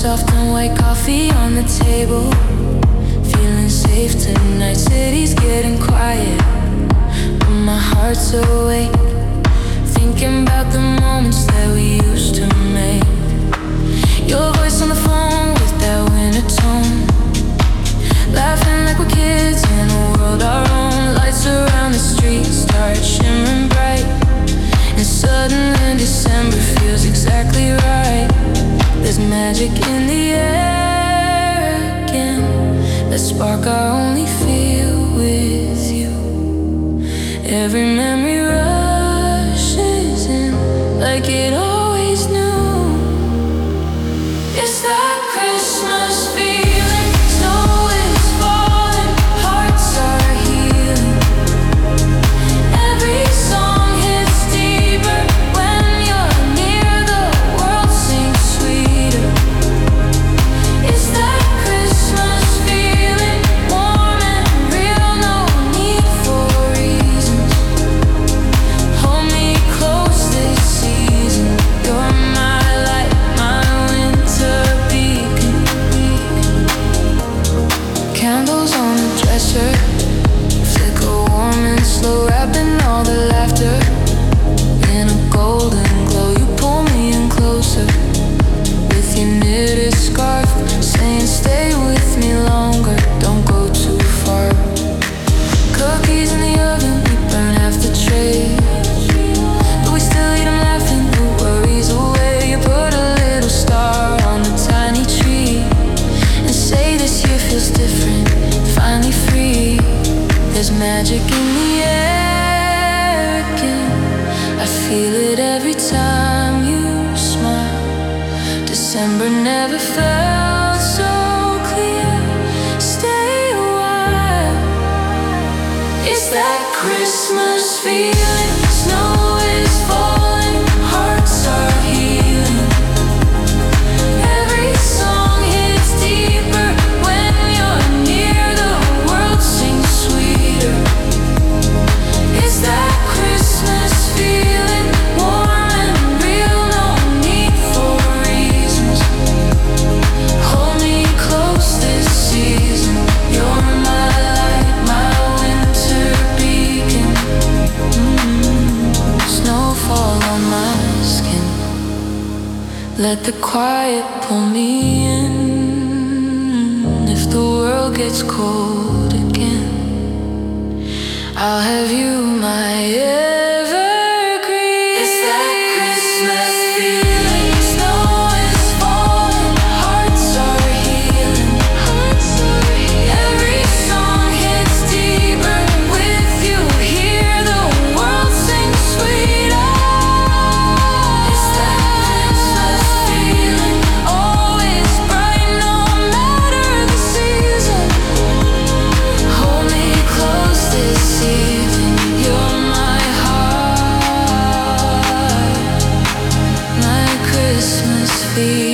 soft and white coffee on the table. Feeling safe tonight, city's getting quiet. But my heart's awake, thinking about the moments that we magic in the air again. The spark I only feel with you. Every memory. magic in the air. I feel it every time you smile. December never felt. Let the quiet pull me in. If the world gets cold again, I'll have you, my. see